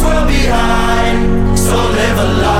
this world behind, so live a life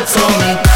It's on me.